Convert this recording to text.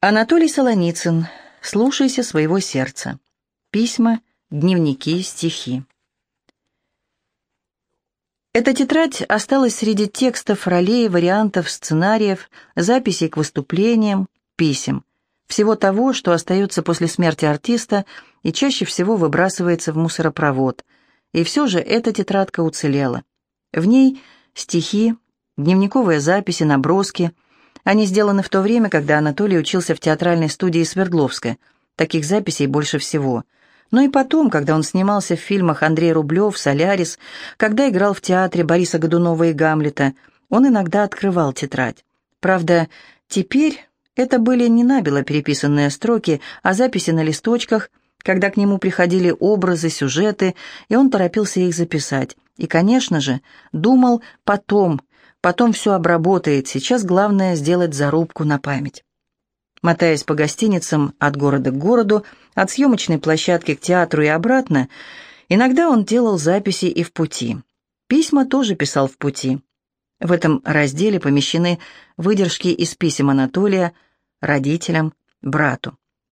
Анатолий Солоницын. Слушайся своего сердца. Письма, дневники, стихи. Эта тетрадь осталась среди текстов, ролей, вариантов, сценариев, записей к выступлениям, писем. Всего того, что остается после смерти артиста и чаще всего выбрасывается в мусоропровод. И все же эта тетрадка уцелела. В ней стихи, дневниковые записи, наброски – они сделаны в то время, когда Анатолий учился в театральной студии Свердловска. Таких записей больше всего. Но и потом, когда он снимался в фильмах Андрей Рублев, «Солярис», когда играл в театре Бориса Годунова и Гамлета, он иногда открывал тетрадь. Правда, теперь это были не набело переписанные строки, а записи на листочках, когда к нему приходили образы, сюжеты, и он торопился их записать. И, конечно же, думал потом, Потом все обработает, сейчас главное сделать зарубку на память. Мотаясь по гостиницам от города к городу, от съемочной площадки к театру и обратно, иногда он делал записи и в пути. Письма тоже писал в пути. В этом разделе помещены выдержки из писем Анатолия родителям, брату.